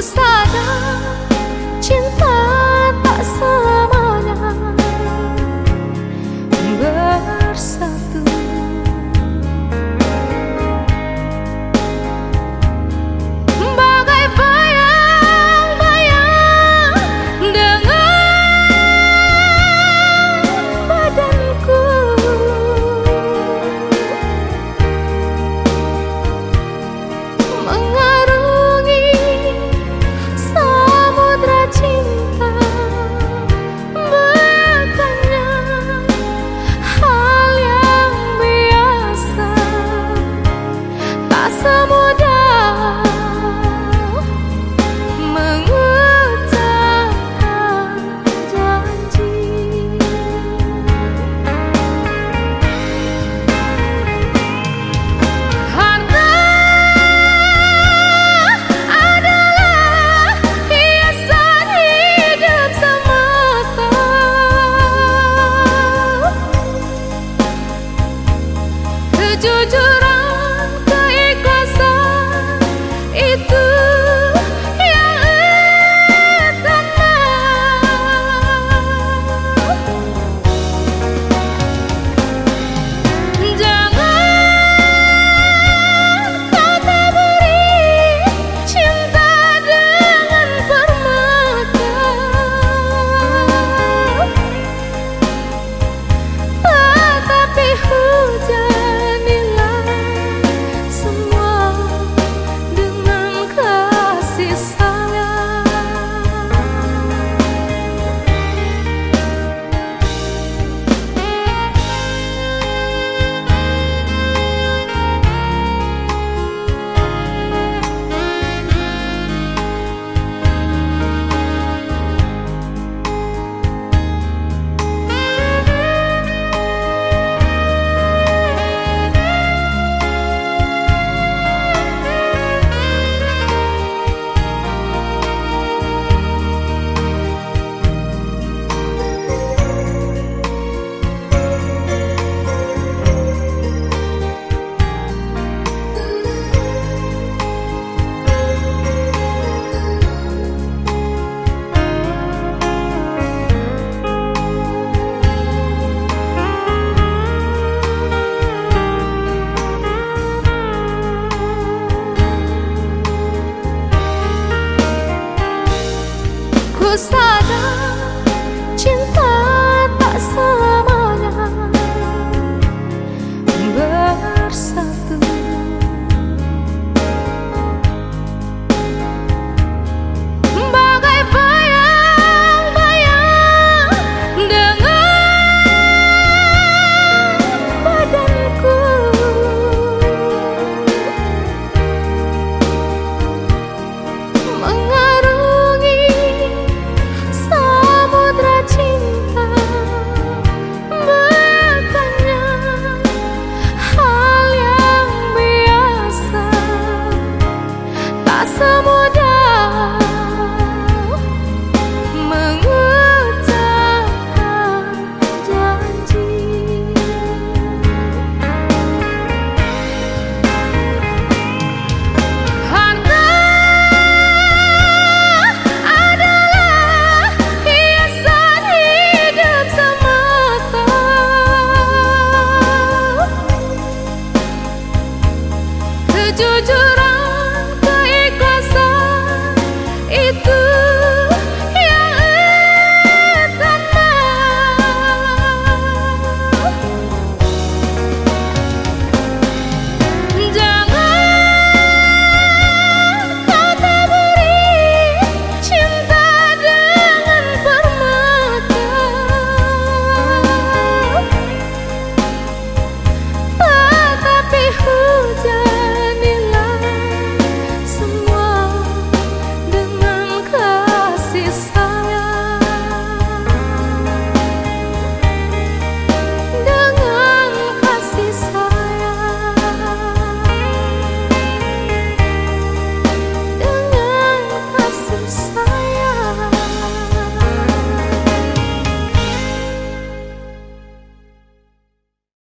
sadar cinta tak sadar jujur do do